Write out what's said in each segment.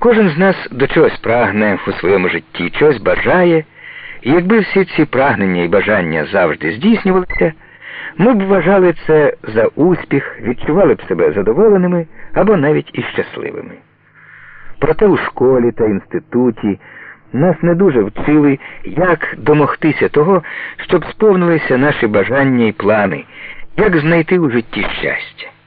Кожен з нас до чогось прагне у своєму житті, чогось бажає, і якби всі ці прагнення і бажання завжди здійснювалися, ми б вважали це за успіх, відчували б себе задоволеними або навіть і щасливими. Проте у школі та інституті нас не дуже вчили, як домогтися того, щоб сповнилися наші бажання і плани, як знайти у житті щастя.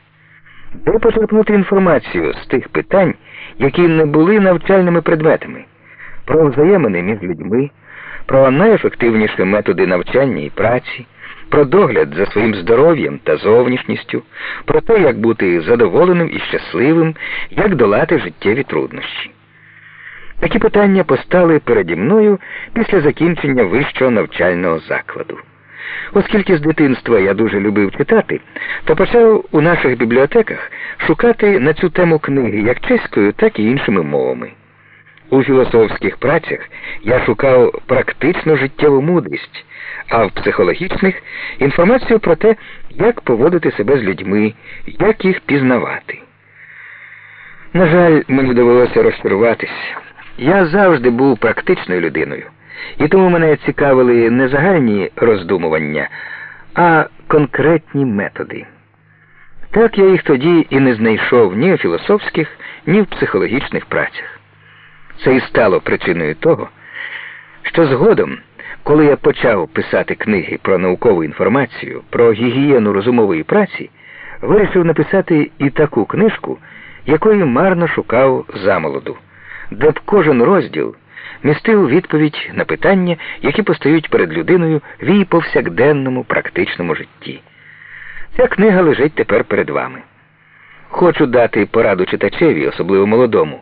Де почерпнути інформацію з тих питань, які не були навчальними предметами, про взаємини між людьми, про найефективніші методи навчання і праці, про догляд за своїм здоров'ям та зовнішністю, про те, як бути задоволеним і щасливим, як долати життєві труднощі. Такі питання постали переді мною після закінчення вищого навчального закладу. Оскільки з дитинства я дуже любив читати, то почав у наших бібліотеках шукати на цю тему книги як чеською, так і іншими мовами. У філософських працях я шукав практичну життєву мудрість, а в психологічних інформацію про те, як поводити себе з людьми, як їх пізнавати. На жаль, мені довелося розчаруватись. Я завжди був практичною людиною, і тому мене цікавили не загальні роздумування, а конкретні методи. Так я їх тоді і не знайшов ні у філософських, ні в психологічних працях. Це і стало причиною того, що згодом, коли я почав писати книги про наукову інформацію, про гігієну розумової праці, вирішив написати і таку книжку, якої марно шукав замолоду де б кожен розділ містив відповідь на питання, які постають перед людиною в її повсякденному практичному житті. Ця книга лежить тепер перед вами. Хочу дати пораду читачеві, особливо молодому,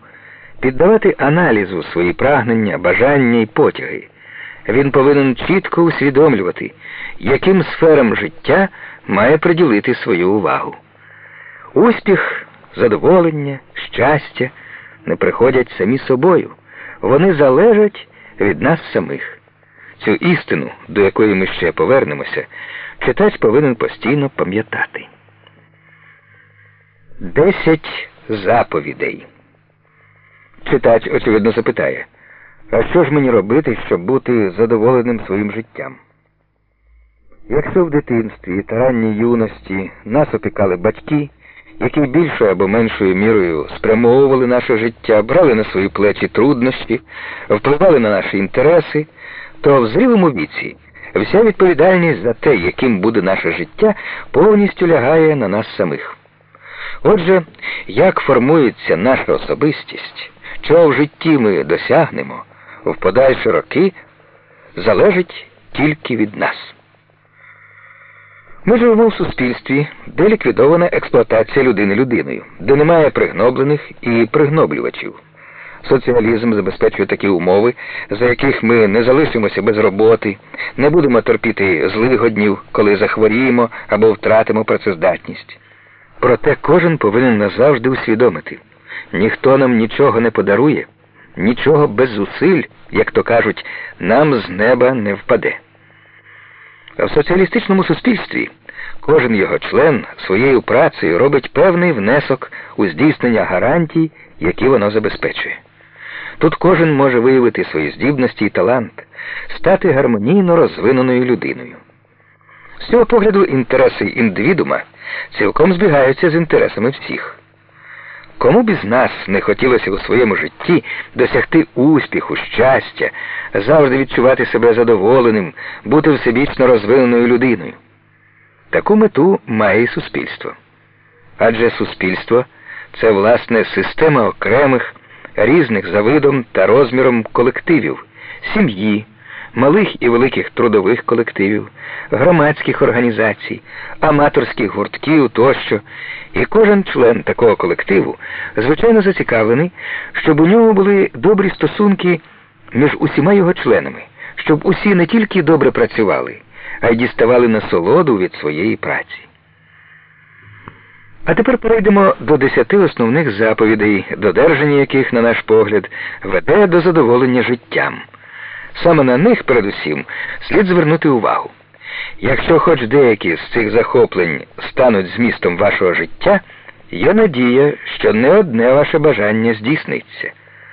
піддавати аналізу свої прагнення, бажання і потяги. Він повинен чітко усвідомлювати, яким сферам життя має приділити свою увагу. Успіх, задоволення, щастя не приходять самі собою, вони залежать від нас самих. Цю істину, до якої ми ще повернемося, читач повинен постійно пам'ятати. Десять заповідей. Читач, очевидно, запитає, а що ж мені робити, щоб бути задоволеним своїм життям? Якщо в дитинстві та ранній юності нас опікали батьки, які більшою або меншою мірою спрямовували наше життя, брали на свої плечі труднощі, впливали на наші інтереси, то в зрілому віці вся відповідальність за те, яким буде наше життя, повністю лягає на нас самих. Отже, як формується наша особистість, чого в житті ми досягнемо в подальші роки, залежить тільки від нас. Ми живемо в суспільстві, де ліквідована експлуатація людини людиною, де немає пригноблених і пригноблювачів. Соціалізм забезпечує такі умови, за яких ми не залишимося без роботи, не будемо терпіти злих днів, коли захворіємо або втратимо працездатність. Проте кожен повинен назавжди усвідомити ніхто нам нічого не подарує, нічого без зусиль, як то кажуть, нам з неба не впаде. В соціалістичному суспільстві кожен його член своєю працею робить певний внесок у здійснення гарантій, які воно забезпечує. Тут кожен може виявити свої здібності і талант, стати гармонійно розвиненою людиною. З цього погляду інтереси індивідума цілком збігаються з інтересами всіх. Кому б із нас не хотілося у своєму житті досягти успіху, щастя, завжди відчувати себе задоволеним, бути всебічно розвиненою людиною? Таку мету має і суспільство. Адже суспільство це власне система окремих, різних за видом та розміром колективів, сім'ї малих і великих трудових колективів, громадських організацій, аматорських гуртків тощо, і кожен член такого колективу звичайно зацікавлений, щоб у нього були добрі стосунки між усіма його членами, щоб усі не тільки добре працювали, а й діставали насолоду від своєї праці. А тепер перейдемо до десяти основних заповідей, додержання яких, на наш погляд, веде до задоволення життям. Саме на них, передусім, слід звернути увагу. Якщо хоч деякі з цих захоплень стануть змістом вашого життя, є надія, що не одне ваше бажання здійсниться.